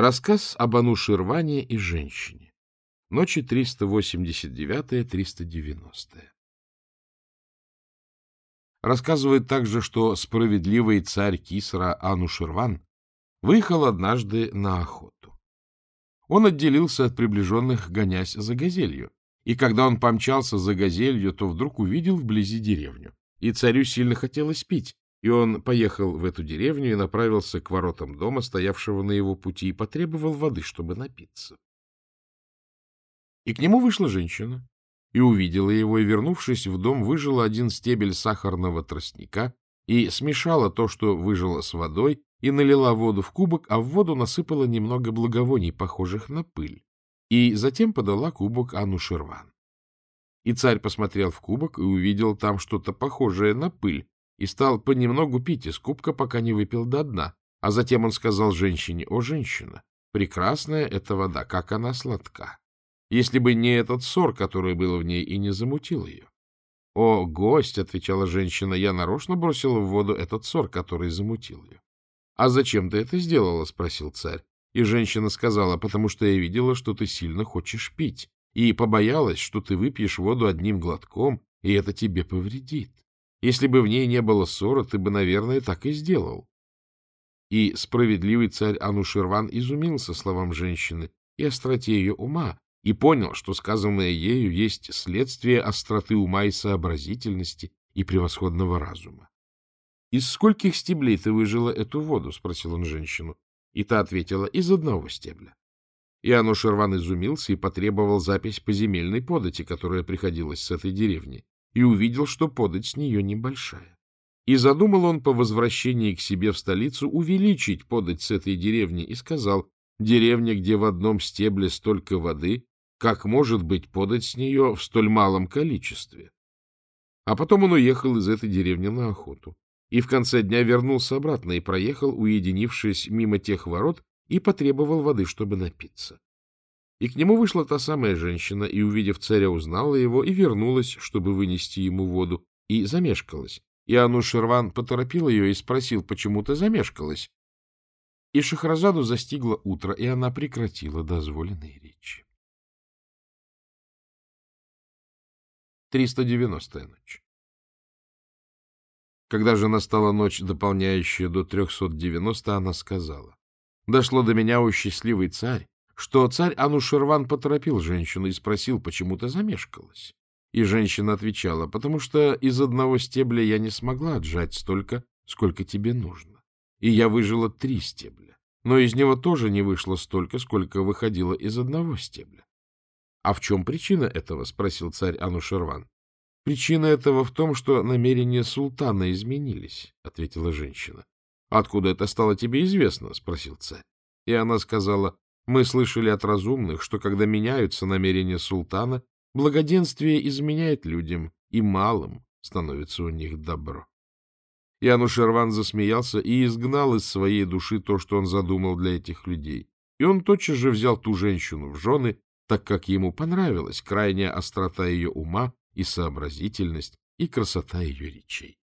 Рассказ об Ануширване и женщине. Ночи 389-390. Рассказывают также, что справедливый царь Кисра Ануширван выехал однажды на охоту. Он отделился от приближенных, гонясь за газелью, и когда он помчался за газелью, то вдруг увидел вблизи деревню. И царю сильно хотелось пить, и он поехал в эту деревню и направился к воротам дома, стоявшего на его пути, и потребовал воды, чтобы напиться. И к нему вышла женщина, и увидела его, и, вернувшись в дом, выжила один стебель сахарного тростника и смешала то, что выжила с водой, и налила воду в кубок, а в воду насыпала немного благовоний, похожих на пыль, и затем подала кубок Анушерван. И царь посмотрел в кубок и увидел там что-то похожее на пыль, и стал понемногу пить из кубка, пока не выпил до дна. А затем он сказал женщине, «О, женщина, прекрасная эта вода, как она сладка! Если бы не этот ссор, который был в ней, и не замутил ее». «О, гость!» — отвечала женщина, — «я нарочно бросила в воду этот ссор, который замутил ее». «А зачем ты это сделала?» — спросил царь. И женщина сказала, «Потому что я видела, что ты сильно хочешь пить, и побоялась, что ты выпьешь воду одним глотком, и это тебе повредит. Если бы в ней не было ссора, ты бы, наверное, так и сделал. И справедливый царь Анушерван изумился словам женщины и остроте ее ума, и понял, что сказанное ею есть следствие остроты ума и сообразительности и превосходного разума. — Из скольких стеблей ты выжила эту воду? — спросил он женщину. И та ответила, — из одного стебля. И Анушерван изумился и потребовал запись по земельной подати, которая приходилась с этой деревни и увидел, что подать с нее небольшая. И задумал он по возвращении к себе в столицу увеличить подать с этой деревни и сказал, деревня, где в одном стебле столько воды, как может быть подать с нее в столь малом количестве? А потом он уехал из этой деревни на охоту. И в конце дня вернулся обратно и проехал, уединившись мимо тех ворот, и потребовал воды, чтобы напиться. И к нему вышла та самая женщина, и, увидев царя, узнала его и вернулась, чтобы вынести ему воду, и замешкалась. И Анушерван поторопил ее и спросил, почему ты замешкалась. И Шахразаду застигло утро, и она прекратила дозволенные речи. 390-я ночь Когда же настала ночь, дополняющая до 390, она сказала, «Дошло до меня, о счастливый царь, что царь Анушерван поторопил женщину и спросил, почему ты замешкалась. И женщина отвечала, потому что из одного стебля я не смогла отжать столько, сколько тебе нужно. И я выжила три стебля. Но из него тоже не вышло столько, сколько выходило из одного стебля. — А в чем причина этого? — спросил царь Анушерван. — Причина этого в том, что намерения султана изменились, — ответила женщина. — Откуда это стало тебе известно? — спросил царь. И она сказала, мы слышали от разумных, что когда меняются намерения султана, благоденствие изменяет людям, и малым становится у них добро. Янушерван засмеялся и изгнал из своей души то, что он задумал для этих людей. И он тотчас же взял ту женщину в жены, так как ему понравилась крайняя острота ее ума и сообразительность, и красота ее речей.